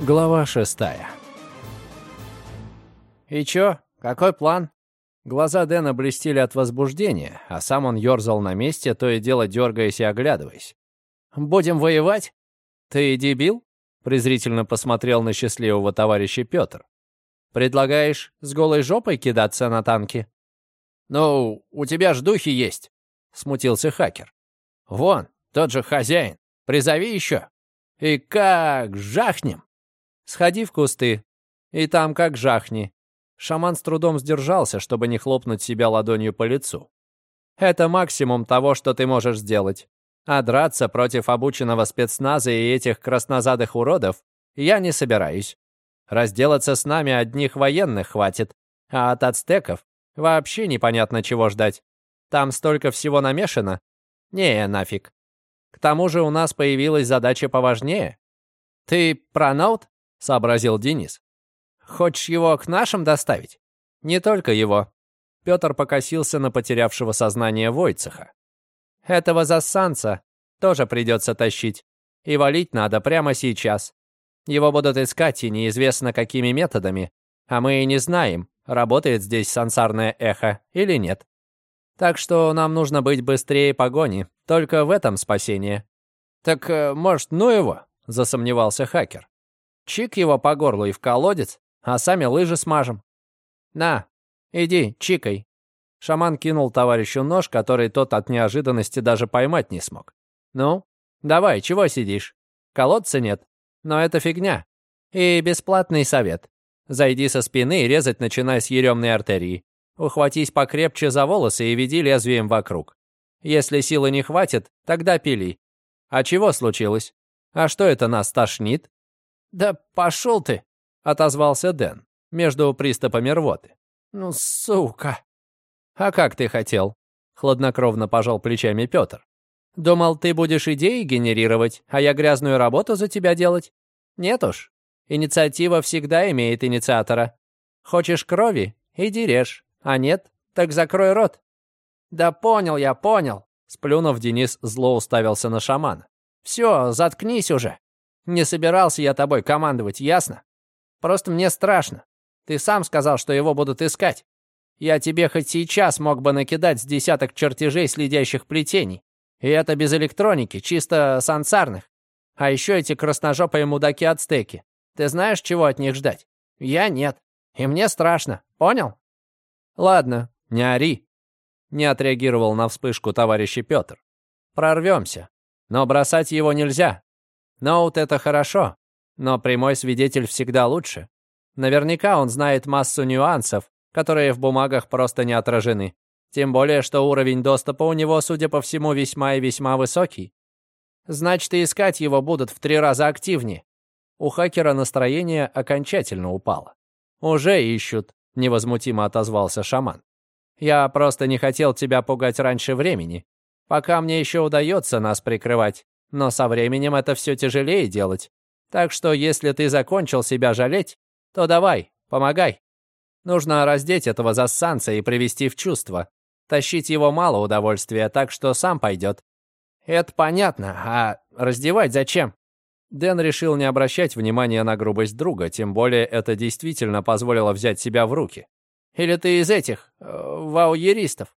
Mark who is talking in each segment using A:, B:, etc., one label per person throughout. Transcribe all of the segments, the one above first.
A: Глава шестая. «И чё? Какой план?» Глаза Дэна блестели от возбуждения, а сам он ёрзал на месте, то и дело дергаясь и оглядываясь. «Будем воевать? Ты дебил?» презрительно посмотрел на счастливого товарища Пётр. «Предлагаешь с голой жопой кидаться на танки?» «Ну, у тебя ж духи есть», — смутился хакер. «Вон, тот же хозяин. Призови еще. И как жахнем!» «Сходи в кусты, и там как жахни». Шаман с трудом сдержался, чтобы не хлопнуть себя ладонью по лицу. «Это максимум того, что ты можешь сделать. А драться против обученного спецназа и этих краснозадых уродов я не собираюсь. Разделаться с нами одних военных хватит, а от ацтеков вообще непонятно чего ждать. Там столько всего намешано. Не, нафиг. К тому же у нас появилась задача поважнее. «Ты про ноут?» — сообразил Денис. «Хочешь его к нашим доставить?» «Не только его». Петр покосился на потерявшего сознание Войцеха. Этого засанца тоже придется тащить. И валить надо прямо сейчас. Его будут искать и неизвестно какими методами. А мы и не знаем, работает здесь сансарное эхо или нет. Так что нам нужно быть быстрее погони. Только в этом спасение. «Так, э, может, ну его?» — засомневался хакер. «Чик его по горлу и в колодец, а сами лыжи смажем». «На, иди, чикай, Шаман кинул товарищу нож, который тот от неожиданности даже поймать не смог. «Ну, давай, чего сидишь? Колодца нет. Но это фигня. И бесплатный совет. Зайди со спины и резать начинай с еремной артерии. Ухватись покрепче за волосы и веди лезвием вокруг. Если силы не хватит, тогда пили. А чего случилось? А что это нас тошнит?» «Да пошел ты!» — отозвался Дэн между приступами рвоты. «Ну, сука!» «А как ты хотел?» — хладнокровно пожал плечами Петр. «Думал, ты будешь идеи генерировать, а я грязную работу за тебя делать? Нет уж. Инициатива всегда имеет инициатора. Хочешь крови? Иди режь. А нет? Так закрой рот». «Да понял я, понял», — сплюнув, Денис зло уставился на шамана. «Все, заткнись уже. Не собирался я тобой командовать, ясно? Просто мне страшно. Ты сам сказал, что его будут искать. Я тебе хоть сейчас мог бы накидать с десяток чертежей следящих плетений. И это без электроники, чисто сансарных. А еще эти красножопые мудаки-ацтеки. Ты знаешь, чего от них ждать? Я нет. И мне страшно. Понял? Ладно, не ори. Не отреагировал на вспышку товарищ Петр. Прорвемся. Но бросать его нельзя. Ноут — это хорошо, но прямой свидетель всегда лучше. Наверняка он знает массу нюансов, которые в бумагах просто не отражены. Тем более, что уровень доступа у него, судя по всему, весьма и весьма высокий. Значит, и искать его будут в три раза активнее. У хакера настроение окончательно упало. «Уже ищут», — невозмутимо отозвался шаман. «Я просто не хотел тебя пугать раньше времени. Пока мне еще удается нас прикрывать, но со временем это все тяжелее делать. Так что если ты закончил себя жалеть, то давай, помогай. Нужно раздеть этого зассанца и привести в чувство. Тащить его мало удовольствия, так что сам пойдет. Это понятно, а раздевать зачем? Дэн решил не обращать внимания на грубость друга, тем более это действительно позволило взять себя в руки. Или ты из этих, э, вауеристов?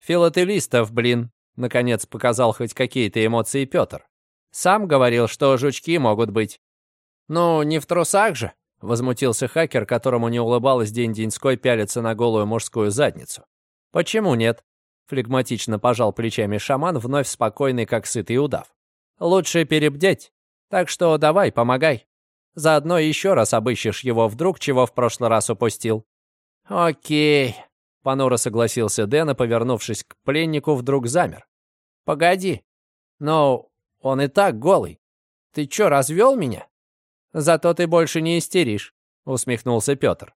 A: Филателистов, блин, наконец показал хоть какие-то эмоции Петр. Сам говорил, что жучки могут быть. Ну, не в трусах же. Возмутился хакер, которому не улыбалось день-деньской пялиться на голую мужскую задницу. «Почему нет?» Флегматично пожал плечами шаман, вновь спокойный, как сытый удав. «Лучше перебдеть. Так что давай, помогай. Заодно еще раз обыщешь его вдруг, чего в прошлый раз упустил». «Окей», — понуро согласился Дэн, повернувшись к пленнику, вдруг замер. «Погоди. Но он и так голый. Ты чё, развел меня?» «Зато ты больше не истеришь», — усмехнулся Петр.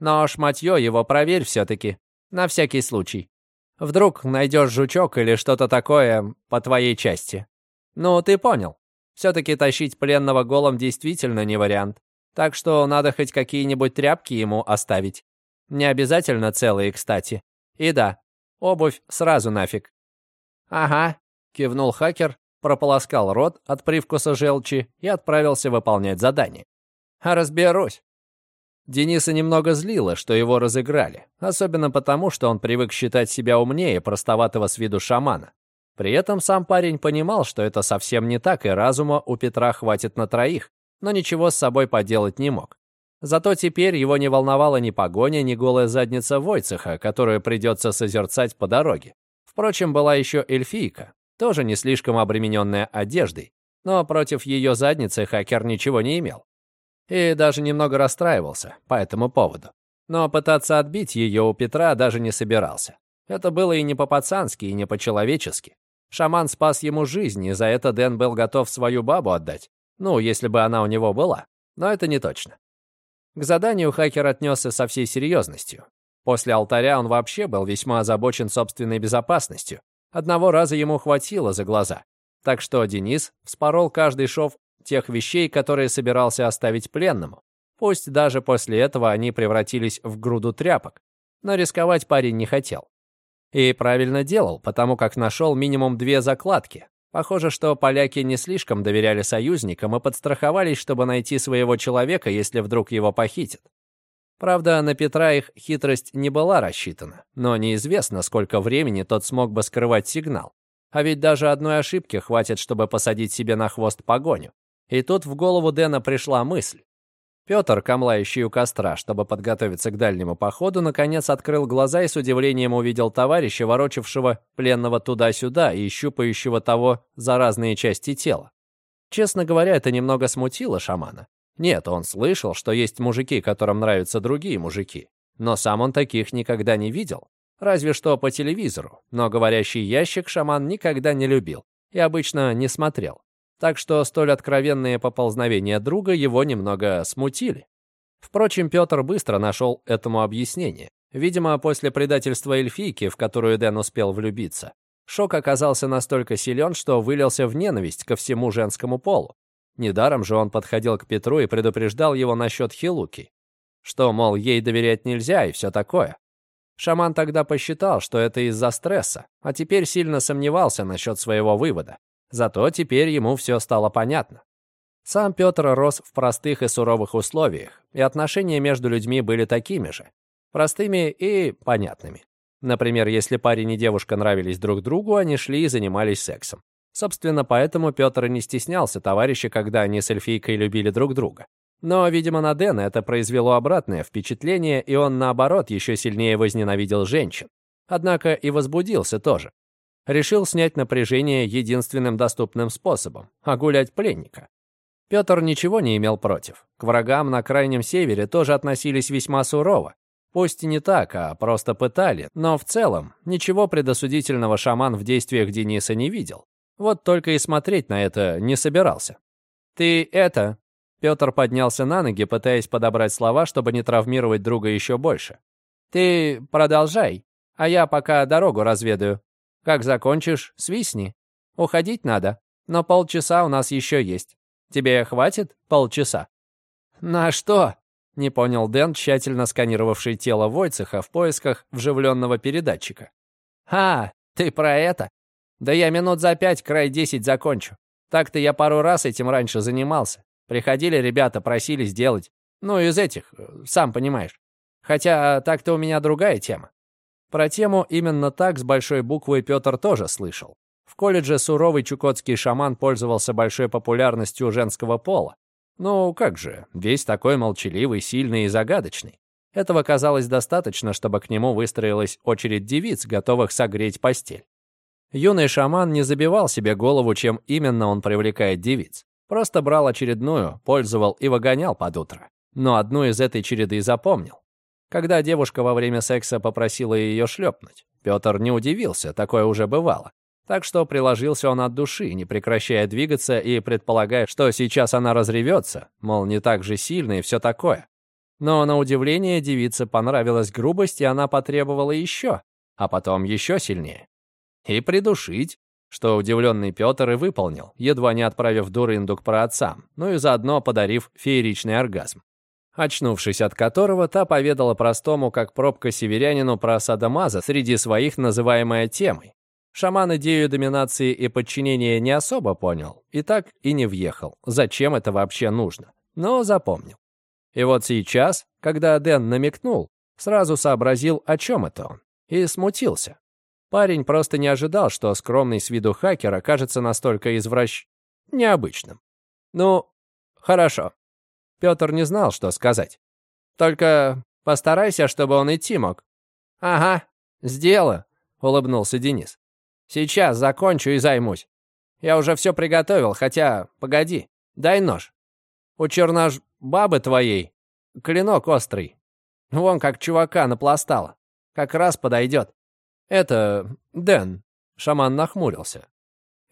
A: «Но шматье его проверь все-таки, на всякий случай. Вдруг найдешь жучок или что-то такое по твоей части. Ну, ты понял. Все-таки тащить пленного голом действительно не вариант. Так что надо хоть какие-нибудь тряпки ему оставить. Не обязательно целые, кстати. И да, обувь сразу нафиг». «Ага», — кивнул хакер прополоскал рот от привкуса желчи и отправился выполнять задание. разберусь. Дениса немного злило, что его разыграли, особенно потому, что он привык считать себя умнее простоватого с виду шамана. При этом сам парень понимал, что это совсем не так, и разума у Петра хватит на троих, но ничего с собой поделать не мог. Зато теперь его не волновала ни погоня, ни голая задница Войцеха, которую придется созерцать по дороге. Впрочем, была еще эльфийка, тоже не слишком обремененная одеждой, но против ее задницы хакер ничего не имел. И даже немного расстраивался по этому поводу. Но пытаться отбить ее у Петра даже не собирался. Это было и не по-пацански, и не по-человечески. Шаман спас ему жизнь, и за это Дэн был готов свою бабу отдать. Ну, если бы она у него была. Но это не точно. К заданию хакер отнесся со всей серьезностью. После алтаря он вообще был весьма озабочен собственной безопасностью. Одного раза ему хватило за глаза. Так что Денис вспорол каждый шов тех вещей, которые собирался оставить пленному. Пусть даже после этого они превратились в груду тряпок. Но рисковать парень не хотел. И правильно делал, потому как нашел минимум две закладки. Похоже, что поляки не слишком доверяли союзникам и подстраховались, чтобы найти своего человека, если вдруг его похитят. Правда, на Петра их хитрость не была рассчитана, но неизвестно, сколько времени тот смог бы скрывать сигнал. А ведь даже одной ошибки хватит, чтобы посадить себе на хвост погоню. И тут в голову Дэна пришла мысль. Петр, камлающий у костра, чтобы подготовиться к дальнему походу, наконец открыл глаза и с удивлением увидел товарища, ворочавшего пленного туда-сюда и щупающего того за разные части тела. Честно говоря, это немного смутило шамана. Нет, он слышал, что есть мужики, которым нравятся другие мужики. Но сам он таких никогда не видел. Разве что по телевизору. Но говорящий ящик шаман никогда не любил и обычно не смотрел так что столь откровенные поползновения друга его немного смутили. Впрочем, Петр быстро нашел этому объяснение. Видимо, после предательства эльфийки, в которую Дэн успел влюбиться, шок оказался настолько силен, что вылился в ненависть ко всему женскому полу. Недаром же он подходил к Петру и предупреждал его насчет Хилуки, что, мол, ей доверять нельзя и все такое. Шаман тогда посчитал, что это из-за стресса, а теперь сильно сомневался насчет своего вывода. Зато теперь ему все стало понятно. Сам Петр рос в простых и суровых условиях, и отношения между людьми были такими же. Простыми и понятными. Например, если парень и девушка нравились друг другу, они шли и занимались сексом. Собственно, поэтому Петр не стеснялся товарища, когда они с эльфийкой любили друг друга. Но, видимо, на Дэна это произвело обратное впечатление, и он, наоборот, еще сильнее возненавидел женщин. Однако и возбудился тоже решил снять напряжение единственным доступным способом – огулять пленника. Петр ничего не имел против. К врагам на Крайнем Севере тоже относились весьма сурово. Пусть и не так, а просто пытали, но в целом ничего предосудительного шаман в действиях Дениса не видел. Вот только и смотреть на это не собирался. «Ты это...» Петр поднялся на ноги, пытаясь подобрать слова, чтобы не травмировать друга еще больше. «Ты продолжай, а я пока дорогу разведаю. Как закончишь, свистни. Уходить надо, но полчаса у нас еще есть. Тебе хватит полчаса?» «На что?» — не понял Дэн, тщательно сканировавший тело Войцеха в поисках вживленного передатчика. «А, ты про это? Да я минут за пять, край десять закончу. Так-то я пару раз этим раньше занимался. Приходили ребята, просили сделать. Ну, из этих, э, сам понимаешь. Хотя так-то у меня другая тема. Про тему именно так с большой буквы Петр тоже слышал. В колледже суровый чукотский шаман пользовался большой популярностью у женского пола. Ну, как же, весь такой молчаливый, сильный и загадочный. Этого казалось достаточно, чтобы к нему выстроилась очередь девиц, готовых согреть постель. Юный шаман не забивал себе голову, чем именно он привлекает девиц. Просто брал очередную, пользовал и выгонял под утро. Но одну из этой череды запомнил когда девушка во время секса попросила ее шлепнуть. Петр не удивился, такое уже бывало. Так что приложился он от души, не прекращая двигаться и предполагая, что сейчас она разревется, мол, не так же сильно и все такое. Но на удивление девице понравилась грубость, и она потребовала еще, а потом еще сильнее. И придушить, что удивленный Петр и выполнил, едва не отправив дурынду к праотцам, ну и заодно подарив фееричный оргазм очнувшись от которого, та поведала простому, как пробка северянину про Садамаза среди своих, называемая темой. Шаман идею доминации и подчинения не особо понял, и так и не въехал, зачем это вообще нужно, но запомнил. И вот сейчас, когда Дэн намекнул, сразу сообразил, о чем это он, и смутился. Парень просто не ожидал, что скромный с виду хакер окажется настолько извращ... необычным. Ну, хорошо. Петр не знал, что сказать. Только постарайся, чтобы он идти мог. Ага, сделаю, улыбнулся Денис. Сейчас закончу и займусь. Я уже все приготовил, хотя, погоди, дай нож. У чернож бабы твоей клинок острый. Вон как чувака напластала. Как раз подойдет. «Это... Дэн», — шаман нахмурился.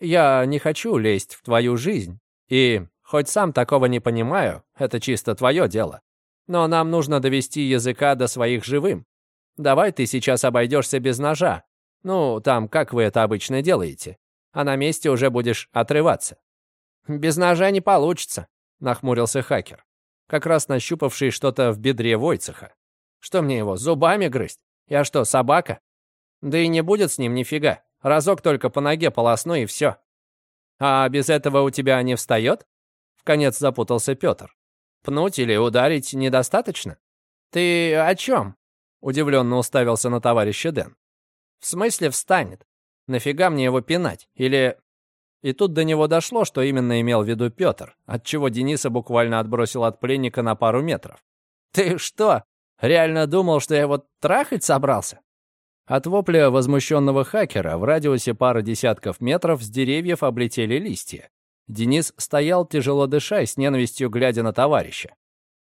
A: «Я не хочу лезть в твою жизнь, и, хоть сам такого не понимаю, это чисто твое дело. Но нам нужно довести языка до своих живым. Давай ты сейчас обойдешься без ножа. Ну, там, как вы это обычно делаете. А на месте уже будешь отрываться». «Без ножа не получится», — нахмурился хакер, как раз нащупавший что-то в бедре Войцеха. «Что мне его, зубами грызть? Я что, собака?» Да и не будет с ним нифига. Разок только по ноге полосну и все. А без этого у тебя не встает? Вконец запутался Петр. Пнуть или ударить недостаточно? Ты о чем? Удивленно уставился на товарища Дэн. В смысле встанет? Нафига мне его пинать? Или... И тут до него дошло, что именно имел в виду Петр, отчего Дениса буквально отбросил от пленника на пару метров. «Ты что, реально думал, что я его трахать собрался?» От вопля возмущенного хакера в радиусе пары десятков метров с деревьев облетели листья. Денис стоял, тяжело дыша, с ненавистью глядя на товарища.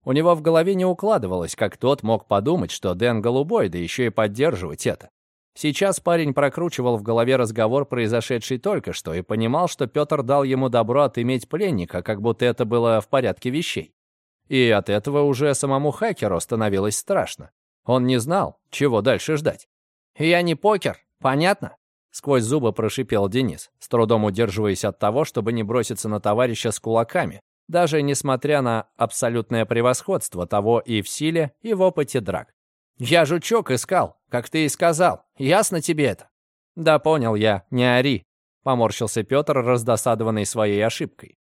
A: У него в голове не укладывалось, как тот мог подумать, что Дэн голубой, да еще и поддерживать это. Сейчас парень прокручивал в голове разговор, произошедший только что, и понимал, что Петр дал ему добро отыметь пленника, как будто это было в порядке вещей. И от этого уже самому хакеру становилось страшно. Он не знал, чего дальше ждать. «Я не покер, понятно?» Сквозь зубы прошипел Денис, с трудом удерживаясь от того, чтобы не броситься на товарища с кулаками, даже несмотря на абсолютное превосходство того и в силе, и в опыте драк. «Я жучок искал, как ты и сказал. Ясно тебе это?» «Да понял я, не ори», — поморщился Петр, раздосадованный своей ошибкой.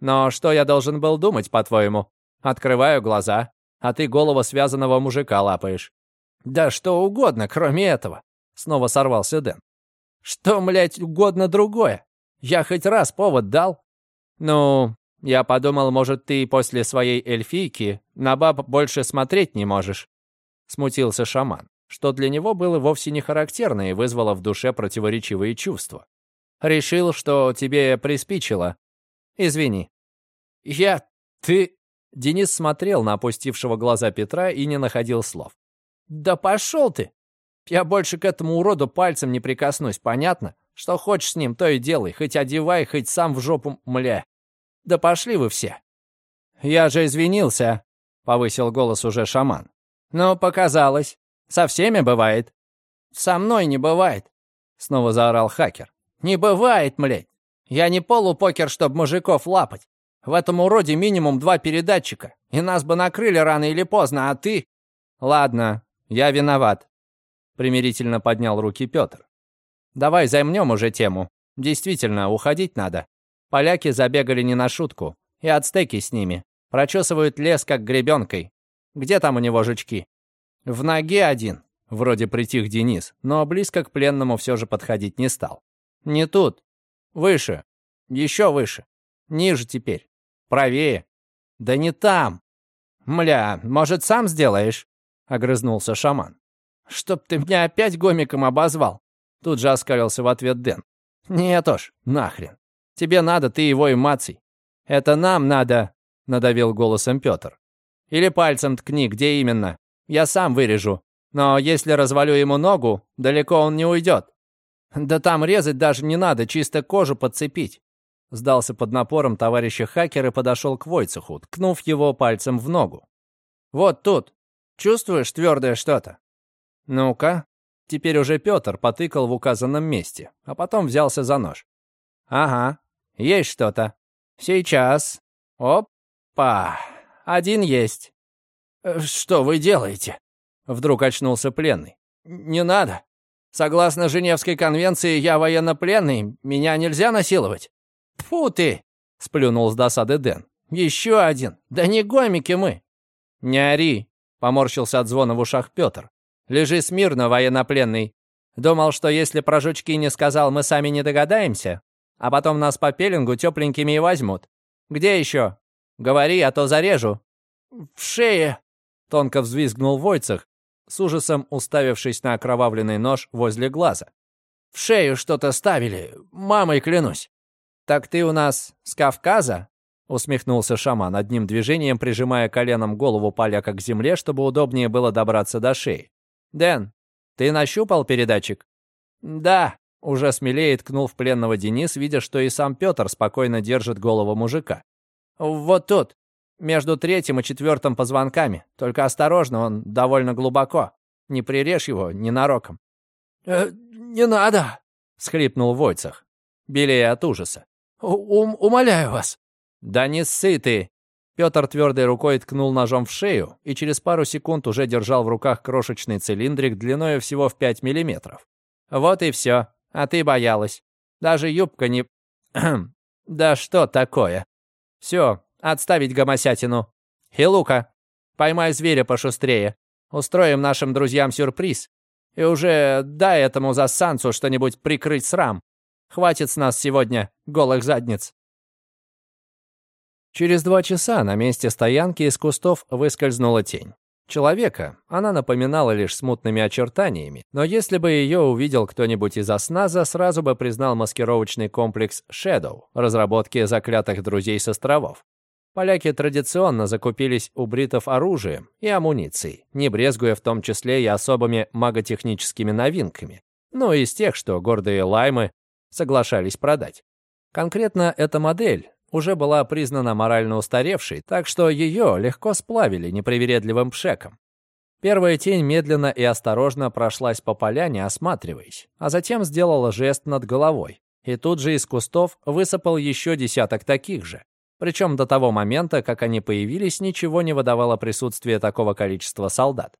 A: «Но что я должен был думать, по-твоему? Открываю глаза, а ты голову связанного мужика лапаешь. «Да что угодно, кроме этого!» Снова сорвался Дэн. «Что, млядь, угодно другое? Я хоть раз повод дал?» «Ну, я подумал, может, ты после своей эльфийки на баб больше смотреть не можешь?» Смутился шаман, что для него было вовсе не характерно и вызвало в душе противоречивые чувства. «Решил, что тебе приспичило. Извини». «Я... ты...» Денис смотрел на опустившего глаза Петра и не находил слов. «Да пошел ты! Я больше к этому уроду пальцем не прикоснусь, понятно? Что хочешь с ним, то и делай, хоть одевай, хоть сам в жопу мля. Да пошли вы все!» «Я же извинился», — повысил голос уже шаман. «Но показалось. Со всеми бывает». «Со мной не бывает», — снова заорал хакер. «Не бывает, млядь. Я не полупокер, чтоб мужиков лапать. В этом уроде минимум два передатчика, и нас бы накрыли рано или поздно, а ты...» «Ладно, «Я виноват», — примирительно поднял руки Петр. «Давай займем уже тему. Действительно, уходить надо. Поляки забегали не на шутку. И ацтеки с ними. Прочесывают лес как гребенкой. Где там у него жучки?» «В ноге один», — вроде притих Денис, но близко к пленному все же подходить не стал. «Не тут. Выше. Еще выше. Ниже теперь. Правее. Да не там. Мля, может, сам сделаешь?» — огрызнулся шаман. «Чтоб ты меня опять гомиком обозвал!» Тут же оскалился в ответ Дэн. «Нет уж, нахрен. Тебе надо, ты его и маций. Это нам надо!» — надавил голосом Петр. «Или пальцем ткни, где именно. Я сам вырежу. Но если развалю ему ногу, далеко он не уйдет. Да там резать даже не надо, чисто кожу подцепить». Сдался под напором товарища хакер и подошел к Войцеху, ткнув его пальцем в ногу. «Вот тут, Чувствуешь твердое что-то?» «Ну-ка». Теперь уже Петр потыкал в указанном месте, а потом взялся за нож. «Ага, есть что-то. Сейчас. Опа, один есть». «Э, «Что вы делаете?» Вдруг очнулся пленный. «Не надо. Согласно Женевской конвенции, я военнопленный, меня нельзя насиловать». «Фу ты!» — сплюнул с досады Дэн. «Еще один. Да не гомики мы. «Не ори!» — поморщился от звона в ушах Петр. «Лежи смирно, военнопленный. Думал, что если про жучки не сказал, мы сами не догадаемся, а потом нас по пеленгу тепленькими и возьмут. Где еще? Говори, а то зарежу». «В шее!» — тонко взвизгнул Войцах, с ужасом уставившись на окровавленный нож возле глаза. «В шею что-то ставили, мамой клянусь». «Так ты у нас с Кавказа?» — усмехнулся шаман, одним движением прижимая коленом голову поляка к земле, чтобы удобнее было добраться до шеи. «Дэн, ты нащупал передатчик?» «Да», — уже смелее ткнул в пленного Денис, видя, что и сам Петр спокойно держит голову мужика. «Вот тут, между третьим и четвертым позвонками. Только осторожно, он довольно глубоко. Не прирежь его ненароком». «Э, «Не надо!» — схлипнул Войцах, белее от ужаса. «Ум «Умоляю вас!» «Да не ссы ты!» Петр твердой рукой ткнул ножом в шею и через пару секунд уже держал в руках крошечный цилиндрик длиной всего в 5 миллиметров. «Вот и все. А ты боялась. Даже юбка не... да что такое? Все, отставить гомосятину. Хилука, поймай зверя пошустрее. Устроим нашим друзьям сюрприз. И уже дай этому засанцу что-нибудь прикрыть срам. Хватит с нас сегодня голых задниц». Через два часа на месте стоянки из кустов выскользнула тень. Человека она напоминала лишь смутными очертаниями, но если бы ее увидел кто-нибудь из осназа, сразу бы признал маскировочный комплекс Shadow, разработки заклятых друзей с островов. Поляки традиционно закупились у бритов оружием и амуницией, не брезгуя в том числе и особыми маготехническими новинками, ну из тех, что гордые лаймы соглашались продать. Конкретно эта модель уже была признана морально устаревшей, так что ее легко сплавили непривередливым пшеком. Первая тень медленно и осторожно прошлась по поляне, осматриваясь, а затем сделала жест над головой. И тут же из кустов высыпал еще десяток таких же. Причем до того момента, как они появились, ничего не выдавало присутствие такого количества солдат.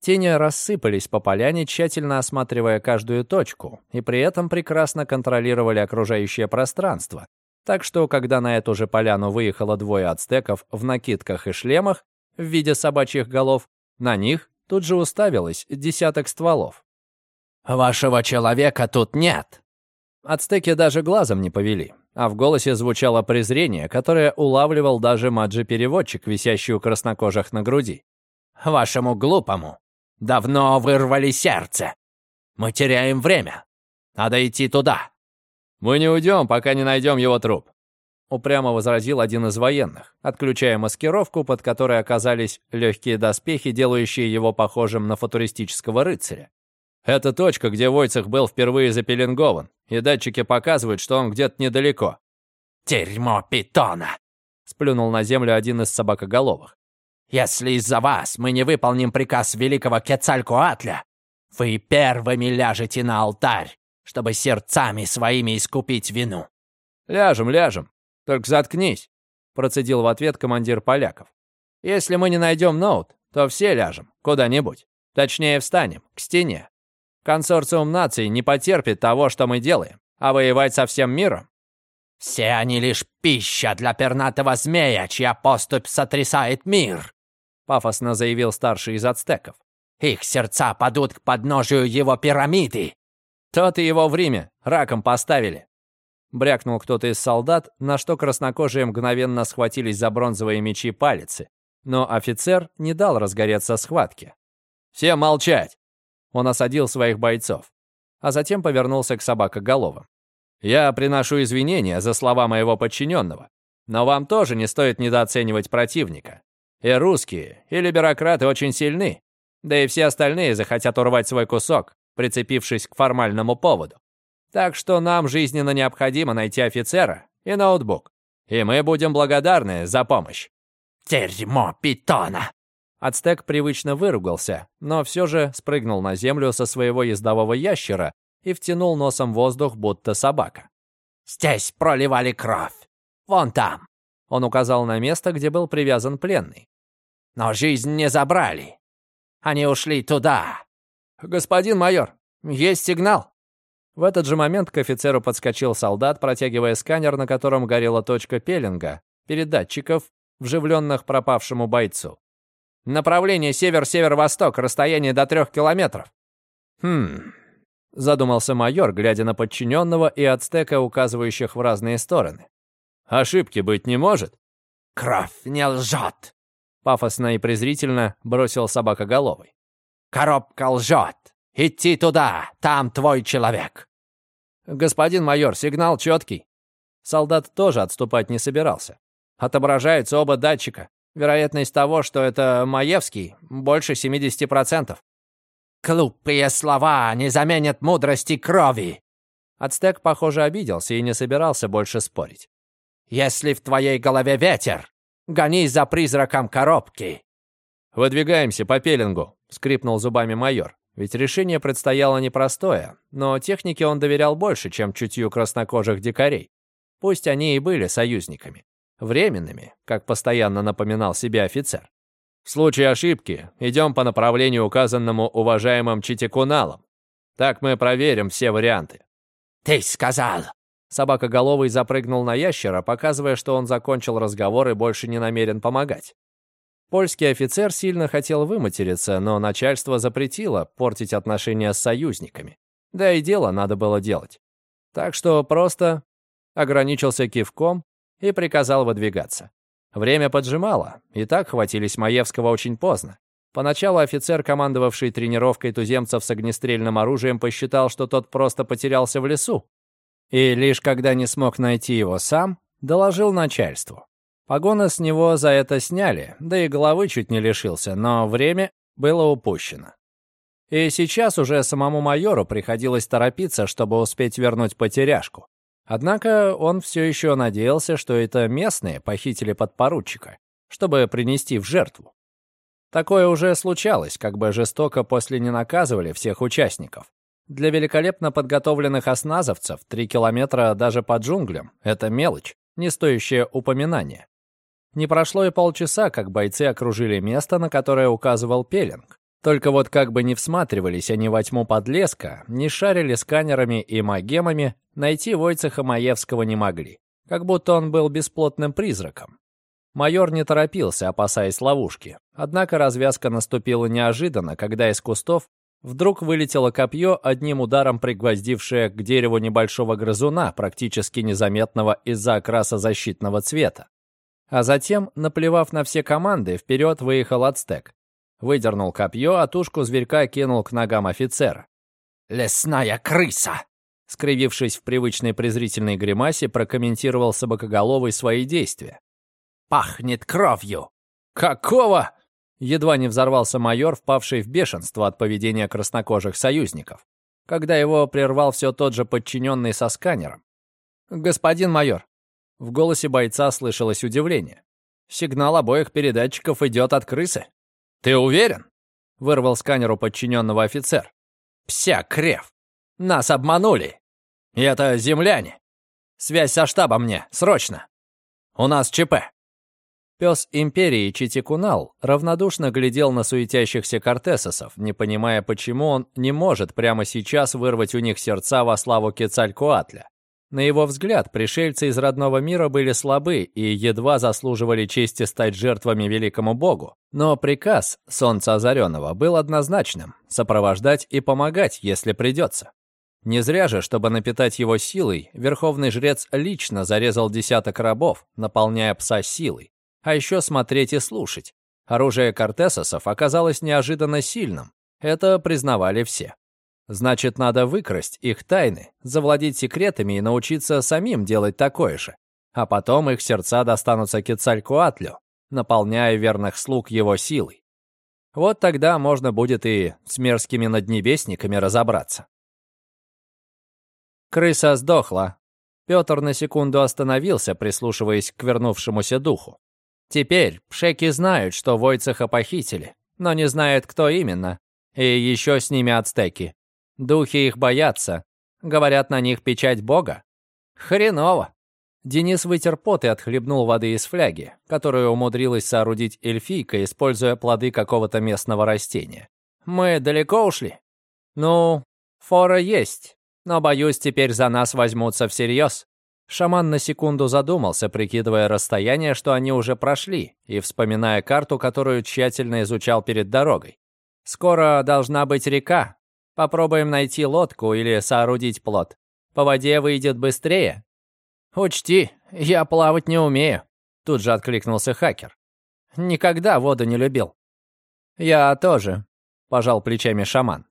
A: Тени рассыпались по поляне, тщательно осматривая каждую точку, и при этом прекрасно контролировали окружающее пространство, так что, когда на эту же поляну выехало двое ацтеков в накидках и шлемах в виде собачьих голов, на них тут же уставилось десяток стволов. «Вашего человека тут нет!» Ацтеки даже глазом не повели, а в голосе звучало презрение, которое улавливал даже маджи-переводчик, висящий у краснокожих на груди. «Вашему глупому давно вырвали сердце. Мы теряем время. Надо идти туда. «Мы не уйдем, пока не найдем его труп», — упрямо возразил один из военных, отключая маскировку, под которой оказались легкие доспехи, делающие его похожим на футуристического рыцаря. «Это точка, где Войцех был впервые запеленгован, и датчики показывают, что он где-то недалеко». «Дерьмо питона!» — сплюнул на землю один из собакоголовых. «Если из-за вас мы не выполним приказ великого Кецалькуатля, вы первыми ляжете на алтарь чтобы сердцами своими искупить вину». «Ляжем, ляжем. Только заткнись», — процедил в ответ командир поляков. «Если мы не найдем ноут, то все ляжем куда-нибудь. Точнее, встанем, к стене. Консорциум наций не потерпит того, что мы делаем, а воевать со всем миром. «Все они лишь пища для пернатого змея, чья поступь сотрясает мир», — пафосно заявил старший из ацтеков. «Их сердца падут к подножию его пирамиды, «Тот и его в Риме раком поставили!» Брякнул кто-то из солдат, на что краснокожие мгновенно схватились за бронзовые мечи палицы. Но офицер не дал разгореться схватке. «Все молчать!» Он осадил своих бойцов, а затем повернулся к собакоголовым. «Я приношу извинения за слова моего подчиненного, но вам тоже не стоит недооценивать противника. И русские, или бюрократы очень сильны, да и все остальные захотят урвать свой кусок, прицепившись к формальному поводу. Так что нам жизненно необходимо найти офицера и ноутбук. И мы будем благодарны за помощь. «Дерьмо питона!» Ацтек привычно выругался, но все же спрыгнул на землю со своего ездового ящера и втянул носом воздух, будто собака. «Здесь проливали кровь. Вон там!» Он указал на место, где был привязан пленный. «Но жизнь не забрали. Они ушли туда, «Господин майор, есть сигнал!» В этот же момент к офицеру подскочил солдат, протягивая сканер, на котором горела точка пеленга, передатчиков, вживленных пропавшему бойцу. Направление север-северо-восток, расстояние до трех километров». «Хм...» — задумался майор, глядя на подчиненного и ацтека, указывающих в разные стороны. «Ошибки быть не может?»
B: «Кровь не лжет!»
A: — пафосно и презрительно бросил собакоголовый.
B: «Коробка лжет! Идти туда, там твой человек!»
A: «Господин майор, сигнал четкий». Солдат тоже отступать не собирался. Отображаются оба датчика. Вероятность того, что это Маевский, больше 70%.
B: «Глупые слова не заменят мудрости крови!»
A: Ацтек, похоже, обиделся и не собирался больше спорить.
B: «Если в твоей голове ветер, гони за призраком коробки!»
A: «Выдвигаемся по пеленгу», — скрипнул зубами майор. Ведь решение предстояло непростое, но технике он доверял больше, чем чутью краснокожих дикарей. Пусть они и были союзниками. Временными, как постоянно напоминал себе офицер. В случае ошибки идем по направлению, указанному уважаемым Читикуналом. Так мы проверим все варианты.
B: «Ты сказал!»
A: Собакоголовый запрыгнул на ящера, показывая, что он закончил разговор и больше не намерен помогать. Польский офицер сильно хотел выматериться, но начальство запретило портить отношения с союзниками. Да и дело надо было делать. Так что просто ограничился кивком и приказал выдвигаться. Время поджимало, и так хватились Маевского очень поздно. Поначалу офицер, командовавший тренировкой туземцев с огнестрельным оружием, посчитал, что тот просто потерялся в лесу. И лишь когда не смог найти его сам, доложил начальству. Погоны с него за это сняли, да и головы чуть не лишился, но время было упущено. И сейчас уже самому майору приходилось торопиться, чтобы успеть вернуть потеряшку. Однако он все еще надеялся, что это местные похитили подпоручика, чтобы принести в жертву. Такое уже случалось, как бы жестоко после не наказывали всех участников. Для великолепно подготовленных осназовцев три километра даже по джунглям — это мелочь, не стоящая упоминания. Не прошло и полчаса, как бойцы окружили место, на которое указывал Пелинг. Только вот как бы не всматривались они во тьму подлеска, не шарили сканерами и магемами, найти Войцеха Маевского не могли. Как будто он был бесплотным призраком. Майор не торопился, опасаясь ловушки. Однако развязка наступила неожиданно, когда из кустов вдруг вылетело копье, одним ударом пригвоздившее к дереву небольшого грызуна, практически незаметного из-за окраса защитного цвета. А затем, наплевав на все команды, вперед выехал ацтек. Выдернул копье, а тушку зверька кинул к ногам офицера.
B: «Лесная крыса!»
A: Скривившись в привычной презрительной гримасе, прокомментировал собакоголовый свои действия.
B: «Пахнет кровью!»
A: «Какого?» Едва не взорвался майор, впавший в бешенство от поведения краснокожих союзников, когда его прервал все тот же подчиненный со сканером. «Господин майор, в голосе бойца слышалось удивление. «Сигнал обоих передатчиков идет от крысы». «Ты уверен?» — вырвал сканеру подчиненного офицер. «Пся, крев! Нас обманули! И это земляне! Связь со штабом мне, срочно! У нас ЧП!» Пес Империи Читикунал равнодушно глядел на суетящихся кортесосов, не понимая, почему он не может прямо сейчас вырвать у них сердца во славу Кецалькуатля. На его взгляд, пришельцы из родного мира были слабы и едва заслуживали чести стать жертвами великому богу. Но приказ Солнца Озаренного был однозначным — сопровождать и помогать, если придется. Не зря же, чтобы напитать его силой, верховный жрец лично зарезал десяток рабов, наполняя пса силой. А еще смотреть и слушать. Оружие Кортесосов оказалось неожиданно сильным. Это признавали все. Значит, надо выкрасть их тайны, завладеть секретами и научиться самим делать такое же. А потом их сердца достанутся Кецалькуатлю, наполняя верных слуг его силой. Вот тогда можно будет и с мерзкими наднебесниками разобраться. Крыса сдохла. Петр на секунду остановился, прислушиваясь к вернувшемуся духу. Теперь пшеки знают, что Войцеха похитили, но не знают, кто именно. И еще с ними ацтеки. Духи их боятся. Говорят, на них печать Бога. Хреново. Денис вытер пот и отхлебнул воды из фляги, которую умудрилась соорудить эльфийка, используя плоды какого-то местного растения. «Мы далеко ушли?» «Ну, фора есть, но, боюсь, теперь за нас возьмутся всерьез. Шаман на секунду задумался, прикидывая расстояние, что они уже прошли, и вспоминая карту, которую тщательно изучал перед дорогой. «Скоро должна быть река. Попробуем найти лодку или соорудить плот. По воде выйдет быстрее». «Учти, я плавать не умею», — тут же откликнулся хакер. «Никогда воду не любил». «Я тоже», — пожал плечами шаман.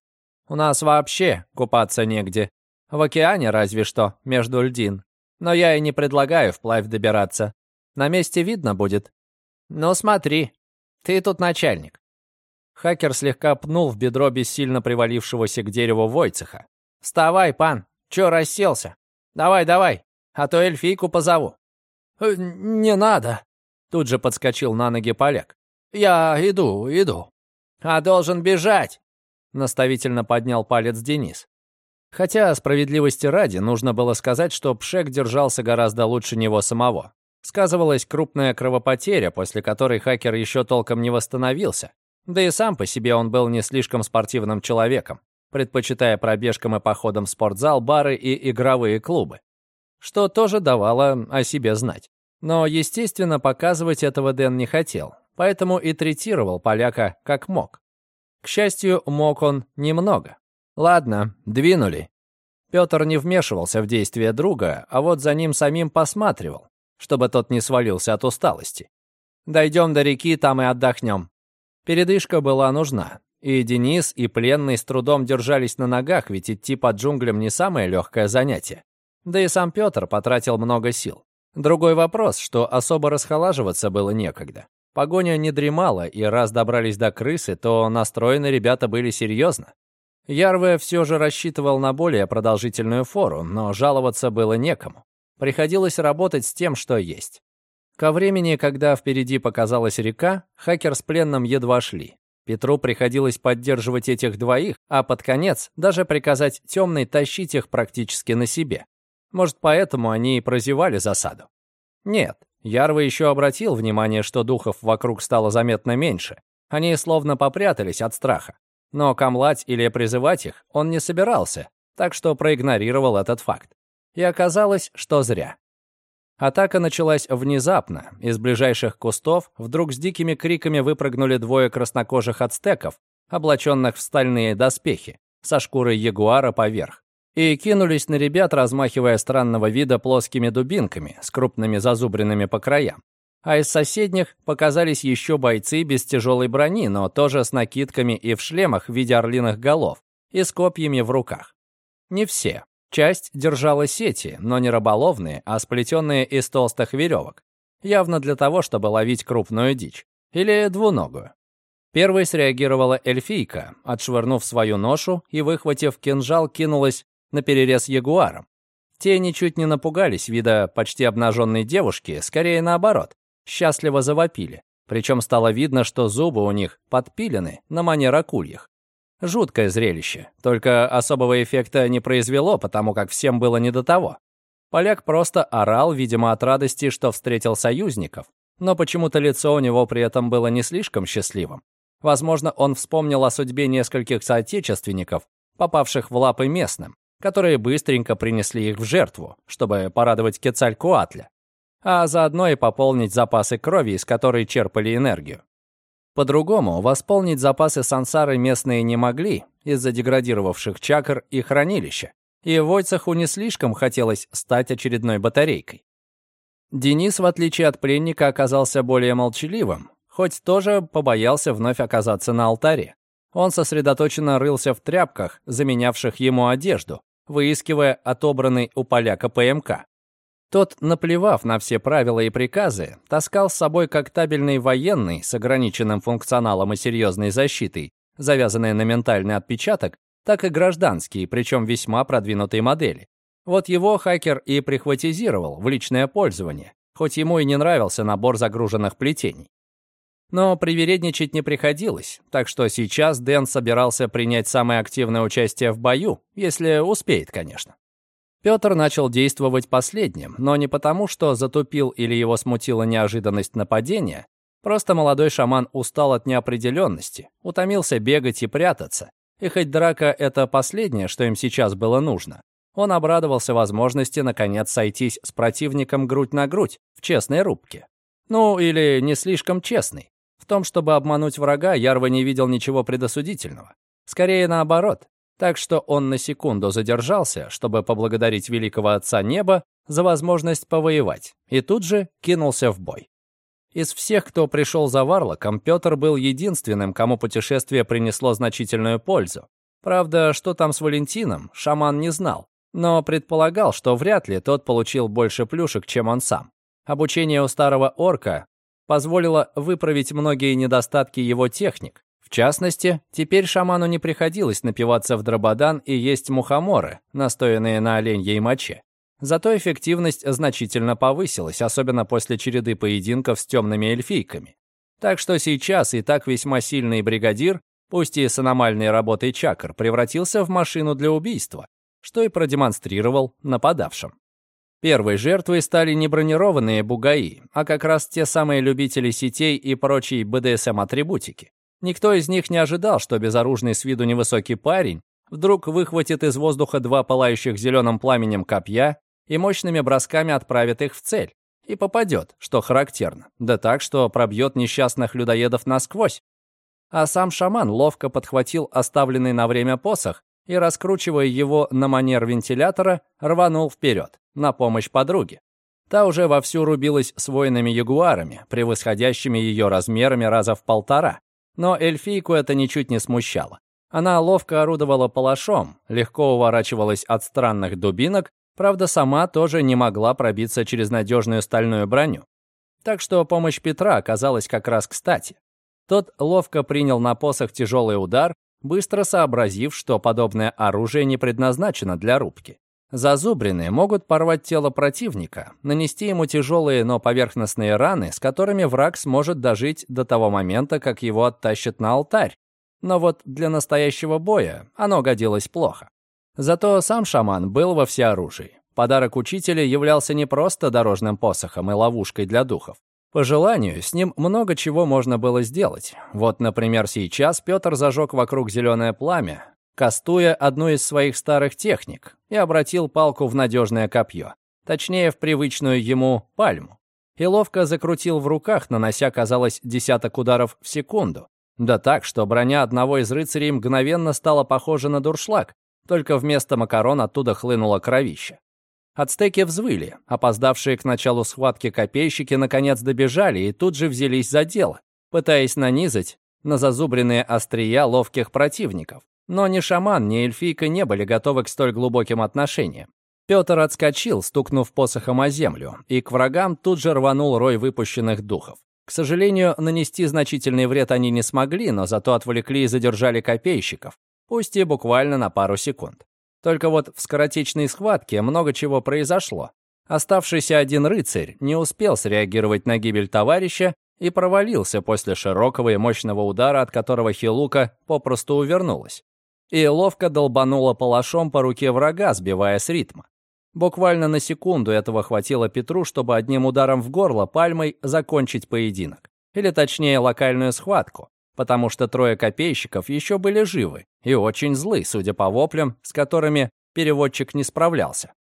A: «У нас вообще купаться негде. В океане разве что, между льдин. Но я и не предлагаю вплавь добираться. На месте видно будет. Ну смотри, ты тут начальник. Хакер слегка пнул в бедро бессильно привалившегося к дереву Войцеха. «Вставай, пан! Чё расселся? Давай, давай, а то эльфийку позову». «Э, «Не надо!» Тут же подскочил на ноги поляк. «Я иду, иду». «А должен бежать!» Наставительно поднял палец Денис. Хотя, справедливости ради, нужно было сказать, что Пшек держался гораздо лучше него самого. Сказывалась крупная кровопотеря, после которой хакер еще толком не восстановился. Да и сам по себе он был не слишком спортивным человеком, предпочитая пробежкам и походам в спортзал, бары и игровые клубы. Что тоже давало о себе знать. Но, естественно, показывать этого Дэн не хотел, поэтому и третировал поляка как мог. К счастью, мог он немного. Ладно, двинули. Петр не вмешивался в действия друга, а вот за ним самим посматривал, чтобы тот не свалился от усталости. Дойдем до реки, там и отдохнем. Передышка была нужна, и Денис, и пленный с трудом держались на ногах, ведь идти по джунглям не самое легкое занятие. Да и сам Петр потратил много сил. Другой вопрос, что особо расхолаживаться было некогда. Погоня не дремала, и раз добрались до крысы, то настроены ребята были серьезно. Ярве все же рассчитывал на более продолжительную фору, но жаловаться было некому. Приходилось работать с тем, что есть. Ко времени, когда впереди показалась река, хакер с пленным едва шли. Петру приходилось поддерживать этих двоих, а под конец даже приказать темной тащить их практически на себе. Может, поэтому они и прозевали засаду? Нет, Ярва еще обратил внимание, что духов вокруг стало заметно меньше. Они словно попрятались от страха. Но камлать или призывать их он не собирался, так что проигнорировал этот факт. И оказалось, что зря. Атака началась внезапно. Из ближайших кустов вдруг с дикими криками выпрыгнули двое краснокожих ацтеков, облаченных в стальные доспехи, со шкурой ягуара поверх, и кинулись на ребят, размахивая странного вида плоскими дубинками с крупными зазубринами по краям а из соседних показались еще бойцы без тяжелой брони, но тоже с накидками и в шлемах в виде орлиных голов и с копьями в руках. Не все. Часть держала сети, но не рыболовные, а сплетенные из толстых веревок. Явно для того, чтобы ловить крупную дичь. Или двуногую. Первой среагировала эльфийка, отшвырнув свою ношу и, выхватив кинжал, кинулась на перерез ягуарам. Те ничуть не напугались вида почти обнаженной девушки, скорее наоборот счастливо завопили. Причем стало видно, что зубы у них подпилены на манер акульих. Жуткое зрелище, только особого эффекта не произвело, потому как всем было не до того. Поляк просто орал, видимо, от радости, что встретил союзников, но почему-то лицо у него при этом было не слишком счастливым. Возможно, он вспомнил о судьбе нескольких соотечественников, попавших в лапы местным, которые быстренько принесли их в жертву, чтобы порадовать Кецалькуатля а заодно и пополнить запасы крови, из которой черпали энергию. По-другому, восполнить запасы сансары местные не могли из-за деградировавших чакр и хранилища, и Войцеху не слишком хотелось стать очередной батарейкой. Денис, в отличие от пленника, оказался более молчаливым, хоть тоже побоялся вновь оказаться на алтаре. Он сосредоточенно рылся в тряпках, заменявших ему одежду, выискивая отобранный у поляка ПМК. Тот, наплевав на все правила и приказы, таскал с собой как табельный военный с ограниченным функционалом и серьезной защитой, завязанный на ментальный отпечаток, так и гражданские, причем весьма продвинутые модели. Вот его хакер и прихватизировал в личное пользование, хоть ему и не нравился набор загруженных плетений. Но привередничать не приходилось, так что сейчас Дэн собирался принять самое активное участие в бою, если успеет, конечно. Петр начал действовать последним, но не потому, что затупил или его смутила неожиданность нападения. Просто молодой шаман устал от неопределенности, утомился бегать и прятаться. И хоть драка — это последнее, что им сейчас было нужно, Он обрадовался возможности наконец сойтись с противником грудь на грудь в честной рубке. Ну, или не слишком честный. В том, чтобы обмануть врага, Ярва не видел ничего предосудительного. Скорее наоборот. Так что он на секунду задержался, чтобы поблагодарить великого отца неба за возможность повоевать, и тут же кинулся в бой. Из всех, кто пришел за Варлоком, Петр был единственным, кому путешествие принесло значительную пользу. Правда, что там с Валентином, шаман не знал, но предполагал, что вряд ли тот получил больше плюшек, чем он сам. Обучение у старого орка позволило выправить многие недостатки его техник. В частности, теперь шаману не приходилось напиваться в дрободан и есть мухоморы, настоянные на оленьей моче. Зато эффективность значительно повысилась, особенно после череды поединков с темными эльфийками. Так что сейчас и так весьма сильный бригадир, пусть и с аномальной работой чакр, превратился в машину для убийства, что и продемонстрировал нападавшим. Первой жертвой стали не бронированные бугаи, а как раз те самые любители сетей и прочей БДСМ-атрибутики. Никто из них не ожидал, что безоружный с виду невысокий парень вдруг выхватит из воздуха два пылающих зеленым пламенем копья и мощными бросками отправит их в цель. И попадет, что характерно. Да так, что пробьет несчастных людоедов насквозь. А сам шаман ловко подхватил оставленный на время посох и, раскручивая его на манер вентилятора, рванул вперед, на помощь подруге. Та уже вовсю рубилась с воинами ягуарами, превосходящими ее размерами раза в полтора. Но эльфийку это ничуть не смущало. Она ловко орудовала палашом, легко уворачивалась от странных дубинок Правда, сама тоже не могла пробиться через надежную стальную броню. Так что помощь Петра оказалась как раз кстати. Тот ловко принял на посох тяжелый удар, быстро сообразив, что подобное оружие не предназначено для рубки. Зазубрины могут порвать тело противника, нанести ему тяжелые, но поверхностные раны, с которыми враг сможет дожить до того момента, как его оттащат на алтарь. Но вот для настоящего боя оно годилось плохо. Зато сам шаман был во всеоружии. Подарок учителя являлся не просто дорожным посохом и ловушкой для духов. По желанию, с ним много чего можно было сделать. Вот, например, сейчас Петр зажег вокруг зеленое пламя, кастуя одну из своих старых техник, и обратил палку в надежное копье, точнее, в привычную ему пальму. И ловко закрутил в руках, нанося, казалось, десяток ударов в секунду. Да так, что броня одного из рыцарей мгновенно стала похожа на дуршлаг, только вместо макарон оттуда хлынуло кровище. Ацтеки взвыли. Опоздавшие к началу схватки копейщики наконец добежали и тут же взялись за дело, пытаясь нанизать на зазубренные острия ловких противников. Но ни шаман, ни эльфийка не были готовы к столь глубоким отношениям. Петр отскочил, стукнув посохом о землю, и к врагам тут же рванул рой выпущенных духов. К сожалению, нанести значительный вред они не смогли, но зато отвлекли и задержали копейщиков, пусть и буквально на пару секунд. Только вот в скоротечной схватке много чего произошло. Оставшийся один рыцарь не успел среагировать на гибель товарища и провалился после широкого и мощного удара, от которого Хилука попросту увернулась. И ловко долбанула палашом по руке врага, сбивая с ритма. Буквально на секунду этого хватило Петру, чтобы одним ударом в горло пальмой закончить поединок. Или точнее локальную схватку потому что трое копейщиков еще были живы и очень злы, судя по воплям, с которыми переводчик не справлялся.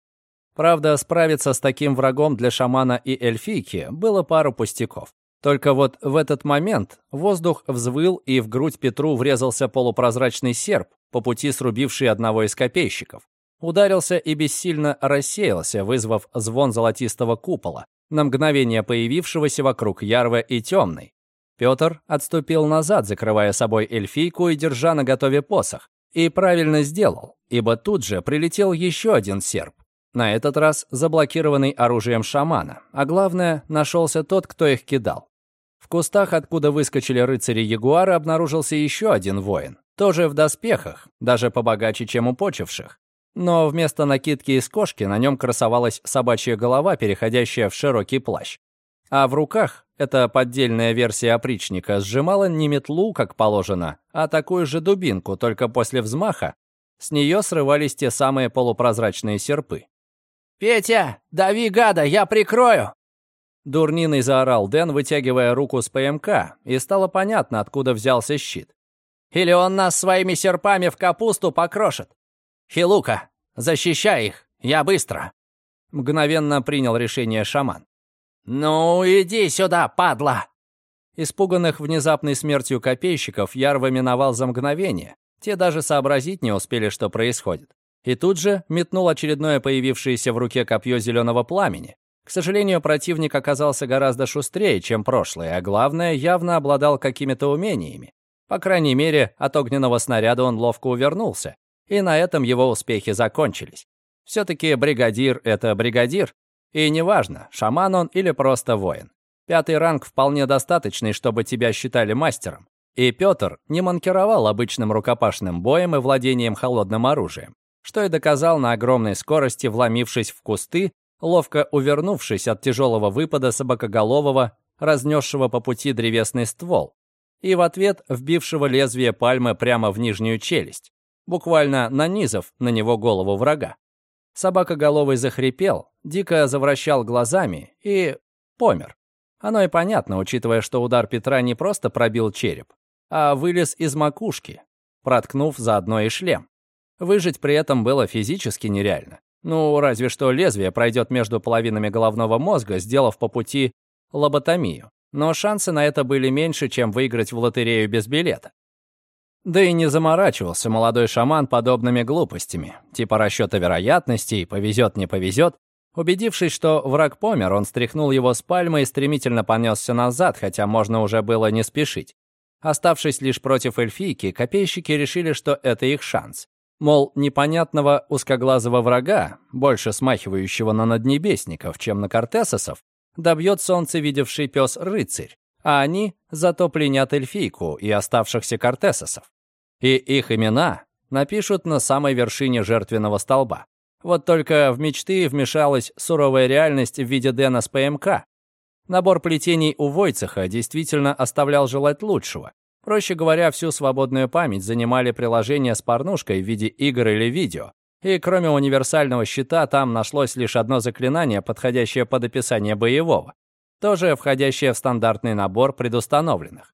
A: Правда, справиться с таким врагом для шамана и эльфийки было пару пустяков. Только вот в этот момент воздух взвыл, и в грудь Петру врезался полупрозрачный серп, по пути срубивший одного из копейщиков. Ударился и бессильно рассеялся, вызвав звон золотистого купола, на мгновение появившегося вокруг Ярвы и Темной. Петр отступил назад, закрывая собой эльфийку и держа на готове посох. И правильно сделал, ибо тут же прилетел еще один серп. На этот раз заблокированный оружием шамана, а главное, нашелся тот, кто их кидал. В кустах, откуда выскочили рыцари Ягуара, обнаружился еще один воин. Тоже в доспехах, даже побогаче, чем у почивших. Но вместо накидки из кошки на нем красовалась собачья голова, переходящая в широкий плащ. А в руках эта поддельная версия опричника сжимала не метлу, как положено, а такую же дубинку, только после взмаха с нее срывались те самые полупрозрачные серпы.
B: «Петя, дави гада, я прикрою!»
A: Дурниной заорал Дэн, вытягивая руку с ПМК, и стало понятно, откуда взялся щит.
B: «Или он нас своими серпами в капусту покрошит!» «Хилука, Защищай их, я быстро!»
A: Мгновенно принял решение шаман.
B: «Ну, иди сюда, падла!»
A: Испуганных внезапной смертью копейщиков Ярва миновал за мгновение. Те даже сообразить не успели, что происходит. И тут же метнул очередное появившееся в руке копье зеленого пламени. К сожалению, противник оказался гораздо шустрее, чем прошлый, а главное, явно обладал какими-то умениями. По крайней мере, от огненного снаряда он ловко увернулся, и на этом его успехи закончились. Все-таки бригадир — это бригадир, и неважно, шаман он или просто воин. Пятый ранг вполне достаточный, чтобы тебя считали мастером. И Петр не манкировал обычным рукопашным боем и владением холодным оружием, что и доказал на огромной скорости, вломившись в кусты, ловко увернувшись от тяжелого выпада собакоголового, разнесшего по пути древесный ствол, и в ответ вбившего лезвие пальмы прямо в нижнюю челюсть, буквально нанизав на него голову врага. Собакоголовый захрипел, дико завращал глазами и помер. Оно и понятно, учитывая, что удар Петра не просто пробил череп, а вылез из макушки, проткнув заодно и шлем. Выжить при этом было физически нереально. Ну, разве что лезвие пройдет между половинами головного мозга, сделав по пути лоботомию. Но шансы на это были меньше, чем выиграть в лотерею без билета. Да и не заморачивался молодой шаман подобными глупостями, типа расчета вероятностей, повезет, не повезет, Убедившись, что враг помер, он стряхнул его с пальмы и стремительно понесся назад, хотя можно уже было не спешить. Оставшись лишь против эльфийки, копейщики решили, что это их шанс. Мол, непонятного узкоглазого врага, больше смахивающего на наднебесников, чем на кортесосов, добьет солнце видевший пес-рыцарь, а они зато пленят эльфийку и оставшихся кортесосов. И их имена напишут на самой вершине жертвенного столба. Вот только в мечты вмешалась суровая реальность в виде Дэна с ПМК. Набор плетений у Войцеха действительно оставлял желать лучшего. Проще говоря, всю свободную память занимали приложения с порнушкой в виде игр или видео. И кроме универсального щита, там нашлось лишь одно заклинание, подходящее под описание боевого. Тоже входящее в стандартный набор предустановленных.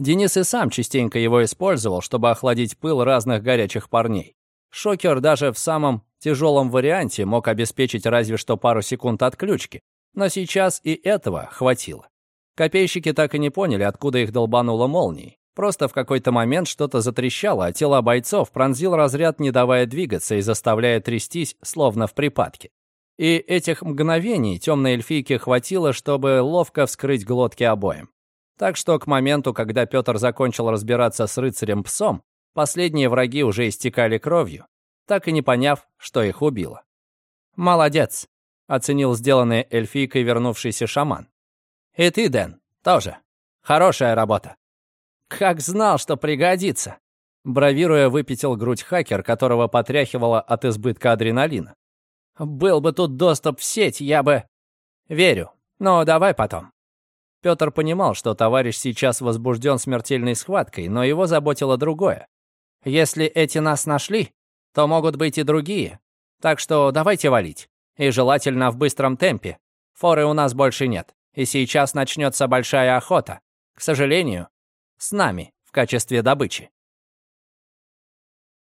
A: Денис и сам частенько его использовал, чтобы охладить пыл разных горячих парней. Шокер даже в самом тяжелом варианте мог обеспечить разве что пару секунд отключки, но сейчас и этого хватило. Копейщики так и не поняли, откуда их долбануло молнией. Просто в какой-то момент что-то затрещало, а тела бойцов пронзил разряд, не давая двигаться и заставляя трястись, словно в припадке. И этих мгновений темной эльфийке хватило, чтобы ловко вскрыть глотки обоим. Так что к моменту, когда Петр закончил разбираться с рыцарем-псом, Последние враги уже истекали кровью, так и не поняв, что их убило. «Молодец», — оценил сделанное эльфийкой вернувшийся шаман. «И ты, Дэн, тоже. Хорошая работа». «Как знал, что пригодится», — бравируя выпятил грудь хакер, которого потряхивало от избытка адреналина. «Был бы тут доступ в сеть, я бы...» «Верю, но давай потом». Петр понимал, что товарищ сейчас возбужден смертельной схваткой, но его заботило другое. Если эти нас нашли, то могут быть и другие. Так что давайте валить. И желательно в быстром темпе. Форы у нас больше нет. И сейчас начнется большая охота. К сожалению, с нами в качестве добычи.